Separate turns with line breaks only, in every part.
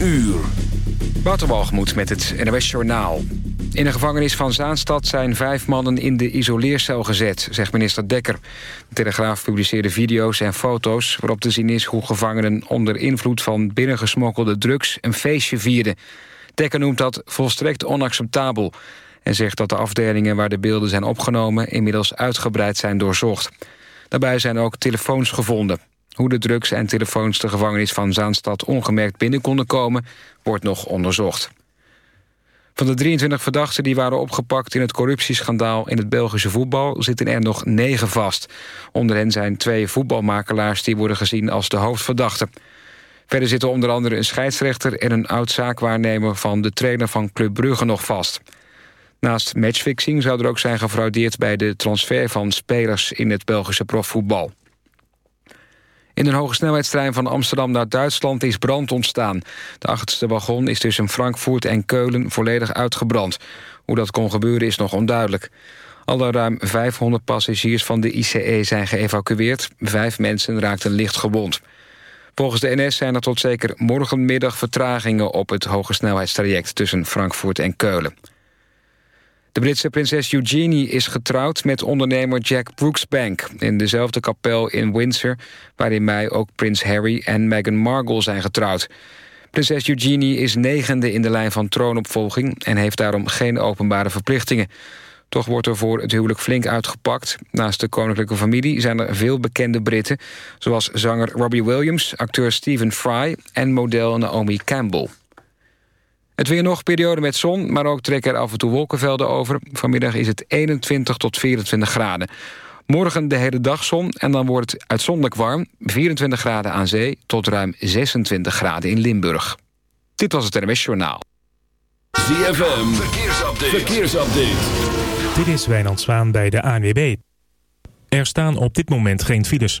uur.
Waterwalgemoed met het NOS Journaal. In de gevangenis van Zaanstad zijn vijf mannen in de isoleercel gezet, zegt minister Dekker. De Telegraaf publiceerde video's en foto's waarop te zien is hoe gevangenen onder invloed van binnengesmokkelde drugs een feestje vierden. Dekker noemt dat volstrekt onacceptabel en zegt dat de afdelingen waar de beelden zijn opgenomen inmiddels uitgebreid zijn doorzocht. Daarbij zijn ook telefoons gevonden. Hoe de drugs en telefoons de gevangenis van Zaanstad ongemerkt binnen konden komen, wordt nog onderzocht. Van de 23 verdachten die waren opgepakt in het corruptieschandaal in het Belgische voetbal zitten er nog negen vast. Onder hen zijn twee voetbalmakelaars die worden gezien als de hoofdverdachten. Verder zitten onder andere een scheidsrechter en een oud-zaakwaarnemer van de trainer van Club Brugge nog vast. Naast matchfixing zou er ook zijn gefraudeerd bij de transfer van spelers in het Belgische profvoetbal. In een hoge snelheidstrein van Amsterdam naar Duitsland is brand ontstaan. De achterste wagon is tussen Frankfurt en Keulen volledig uitgebrand. Hoe dat kon gebeuren is nog onduidelijk. Alle ruim 500 passagiers van de ICE zijn geëvacueerd. Vijf mensen raakten licht gewond. Volgens de NS zijn er tot zeker morgenmiddag vertragingen... op het hoge snelheidstraject tussen Frankfurt en Keulen. De Britse prinses Eugenie is getrouwd met ondernemer Jack Brooksbank... in dezelfde kapel in Windsor... waar in mei ook prins Harry en Meghan Markle zijn getrouwd. Prinses Eugenie is negende in de lijn van troonopvolging... en heeft daarom geen openbare verplichtingen. Toch wordt er voor het huwelijk flink uitgepakt. Naast de koninklijke familie zijn er veel bekende Britten... zoals zanger Robbie Williams, acteur Stephen Fry... en model Naomi Campbell. Het weer nog, periode met zon, maar ook trekken er af en toe wolkenvelden over. Vanmiddag is het 21 tot 24 graden. Morgen de hele dag zon en dan wordt het uitzonderlijk warm. 24 graden aan zee tot ruim 26 graden in Limburg. Dit was het NMS Journaal.
ZFM, verkeersupdate. verkeersupdate.
Dit is Wijnand Zwaan bij de ANWB. Er staan op dit moment geen files.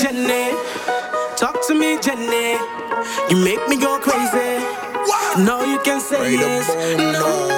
Jenny, talk to me, Jenny. You make me go crazy. No, you can say yes. No.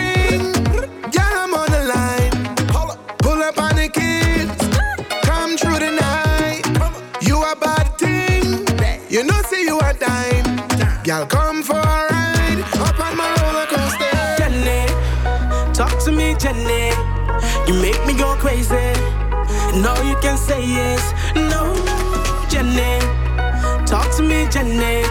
say yes. No, Jenny, talk to me, Jenny.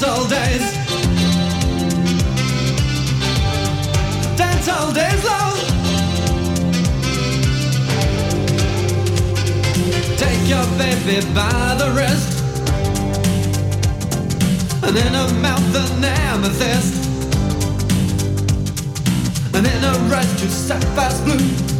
Dance all days. Days, love. Take your baby by the wrist And in her mouth an amethyst And in her eyes two sapphires blue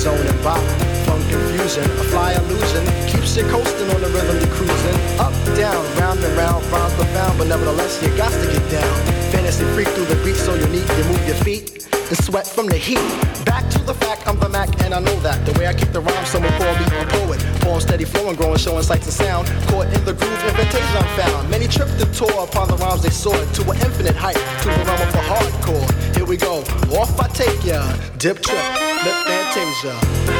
Zone and bop. Funk confusion, a fly illusion, keeps you coasting on the rhythm you're cruising. Up, down, round and round, rhymes profound, but nevertheless you got to get down. Fantasy freak through the beat so unique, you move your feet and sweat from the heat. Back to the fact, I'm the Mac and I know that. The way I kick the rhyme, someone call me a poet. Poem steady flowing, growing, showing sights and sound. Caught in the groove, invitation I'm found. Many tripped and tore upon the rhymes they soared to an infinite height, to the realm of the hardcore. Here we go, off I take ya. Dip trip, lip fantasia.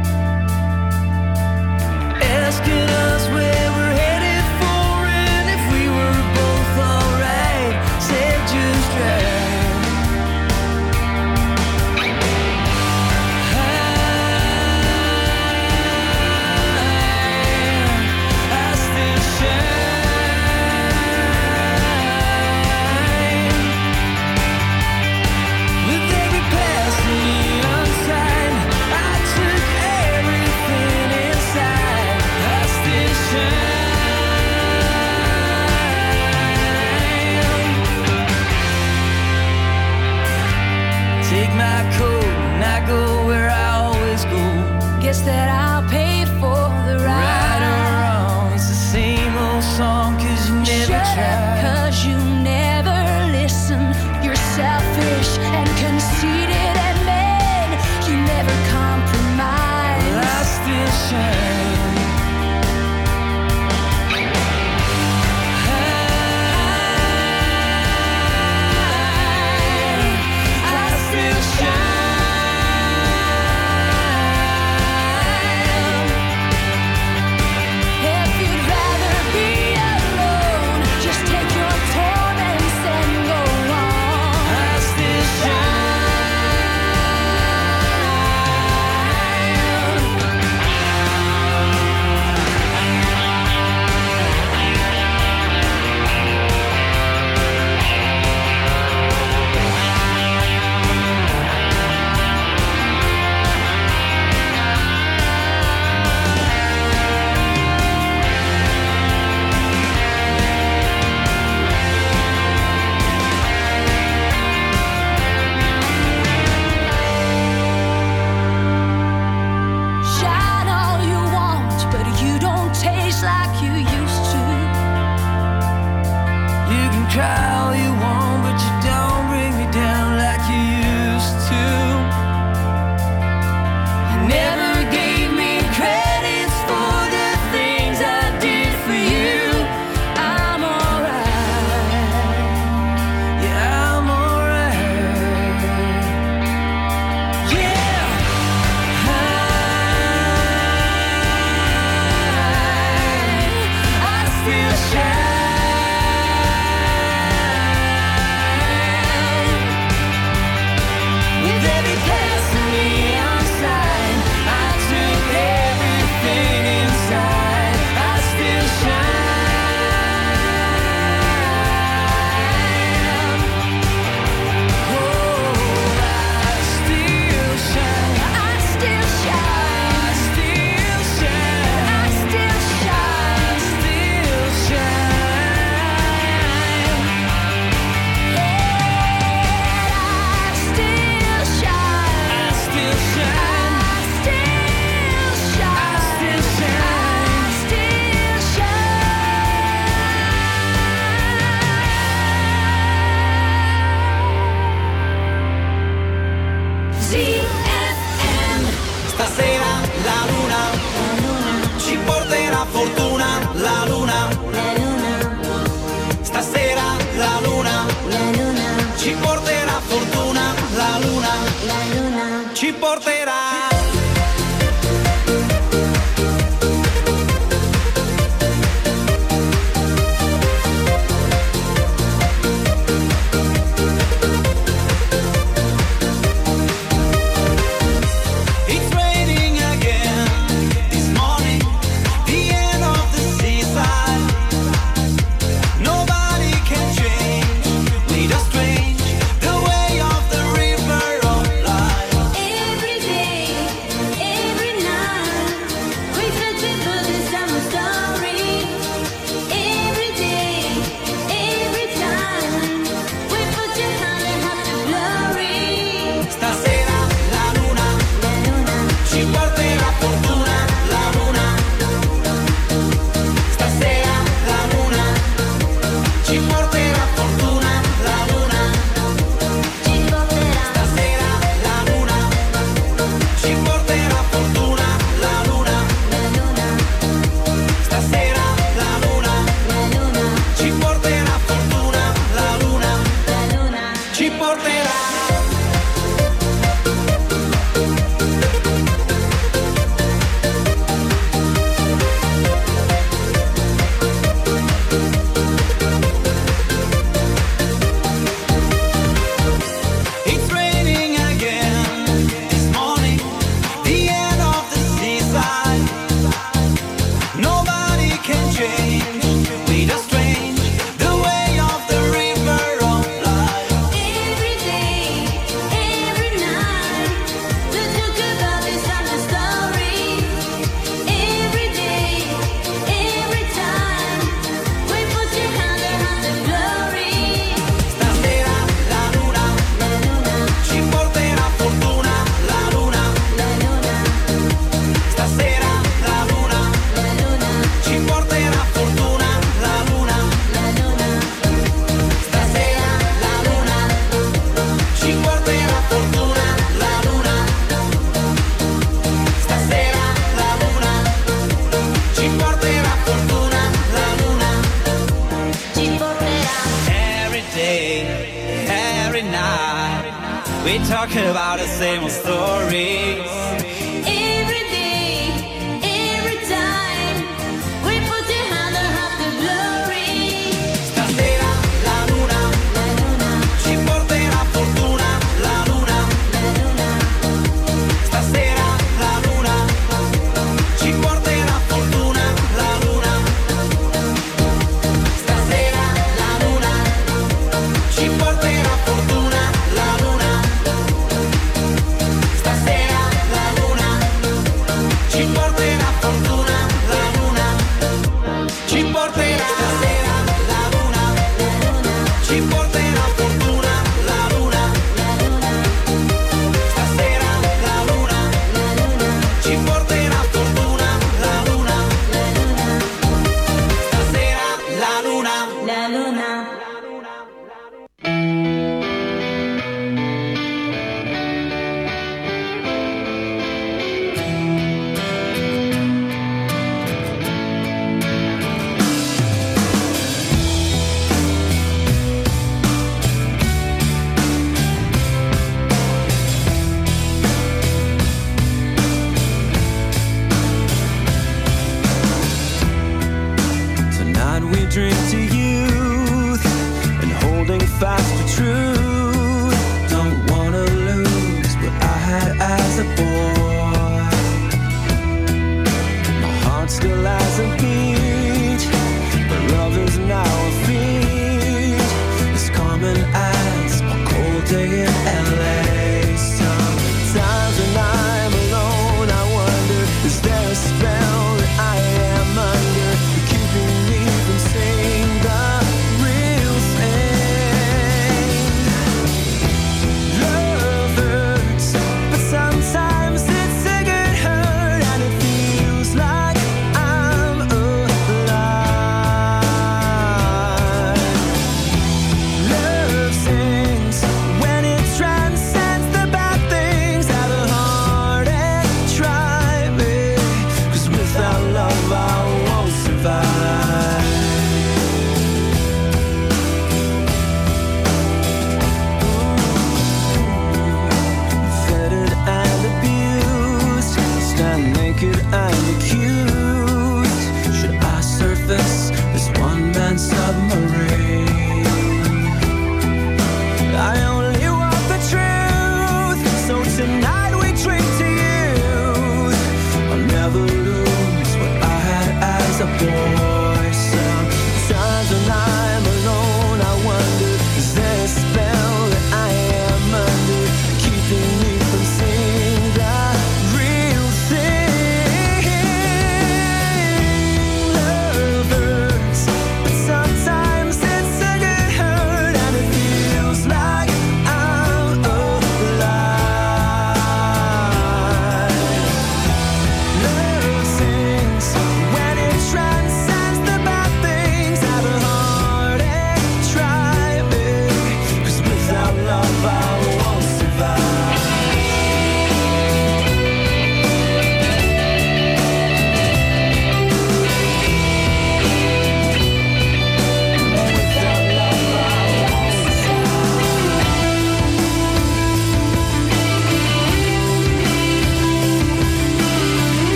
luna, la luna ci porterà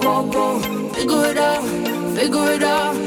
Go, go.
Figure it out, figure it out.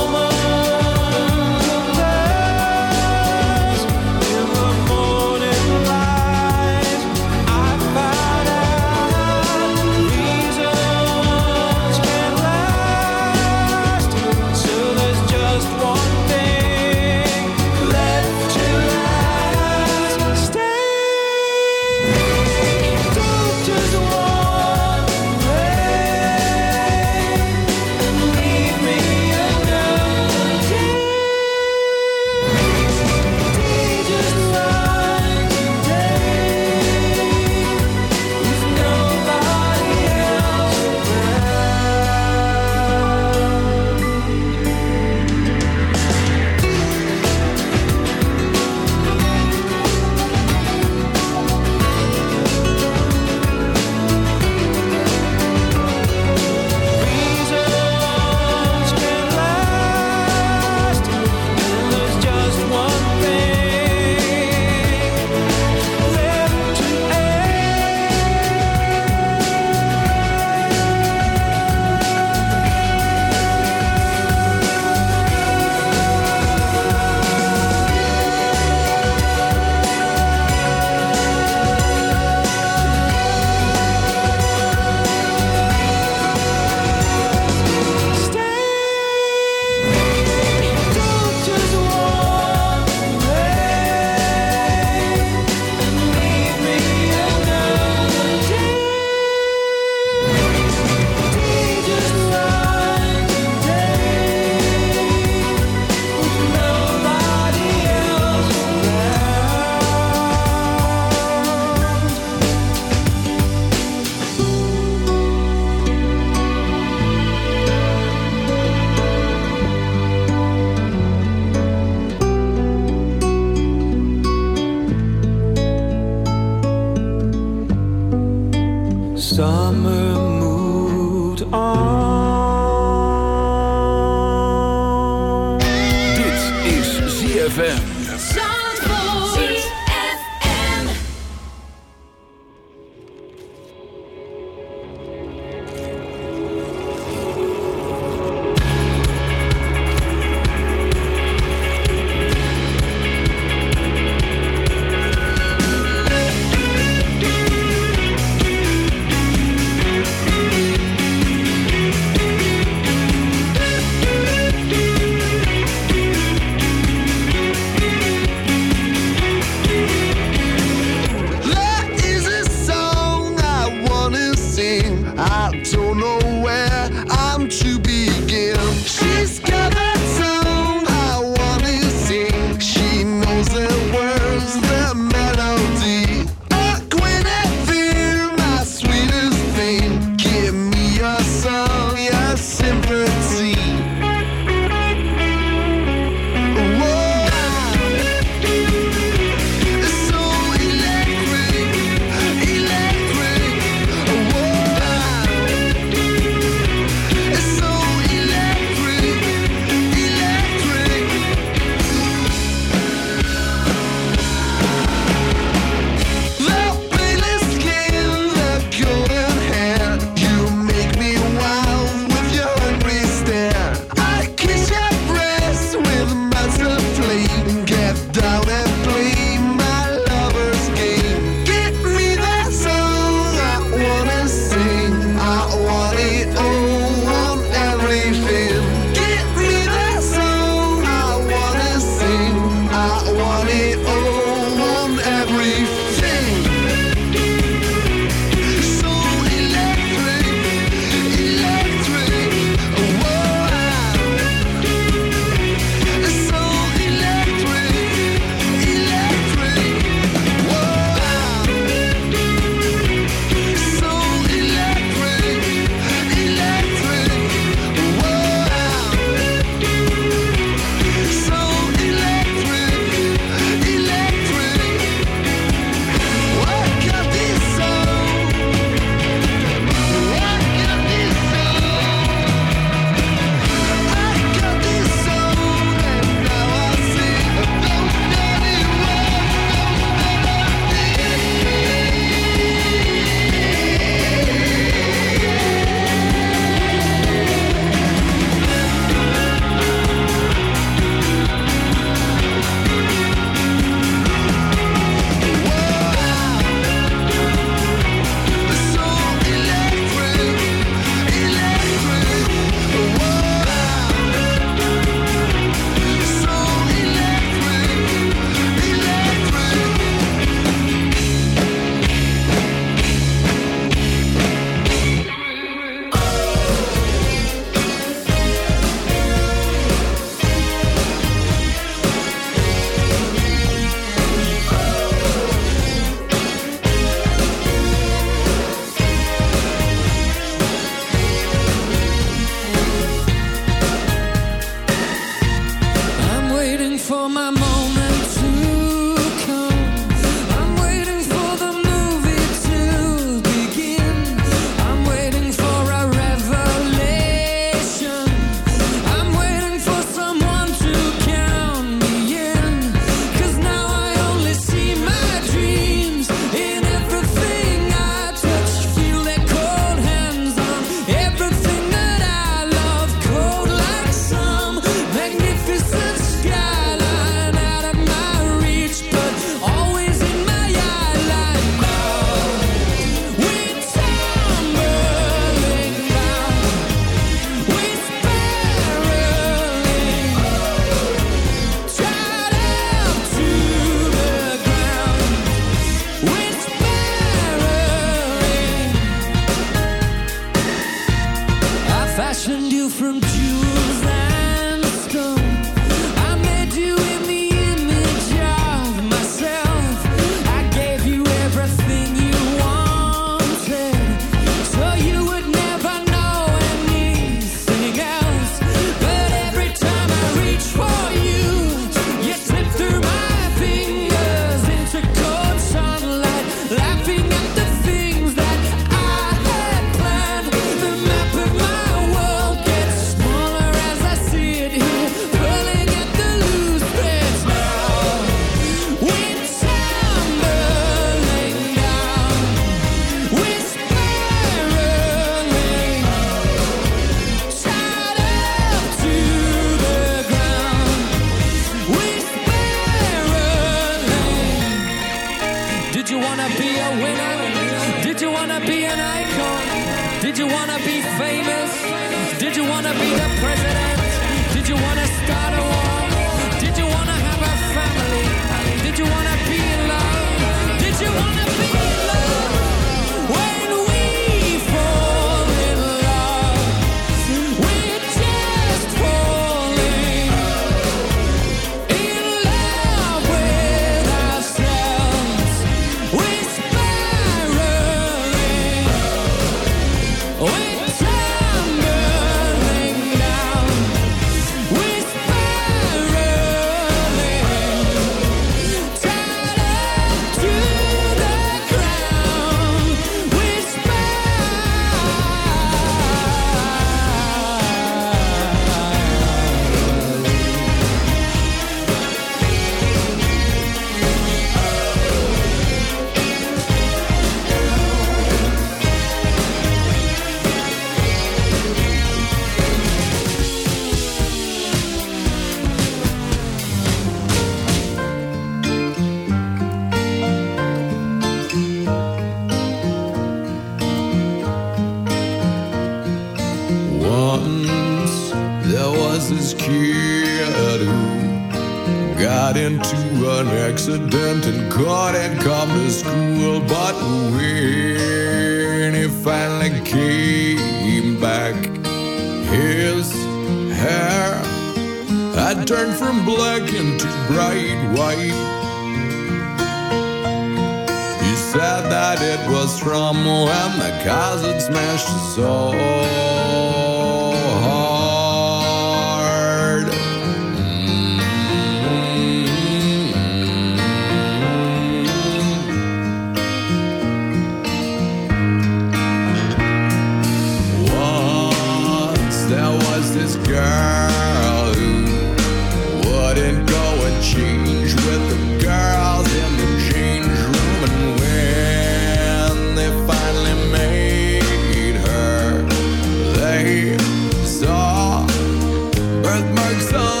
mark's on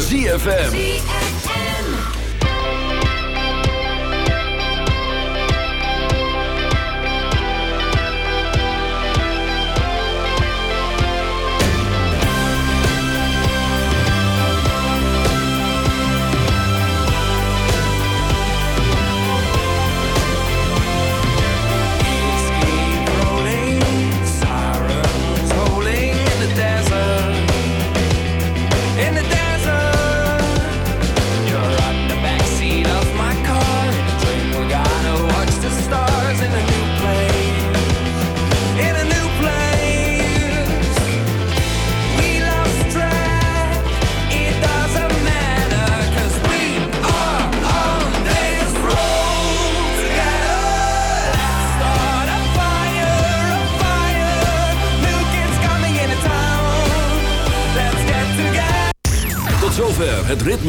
ZFM.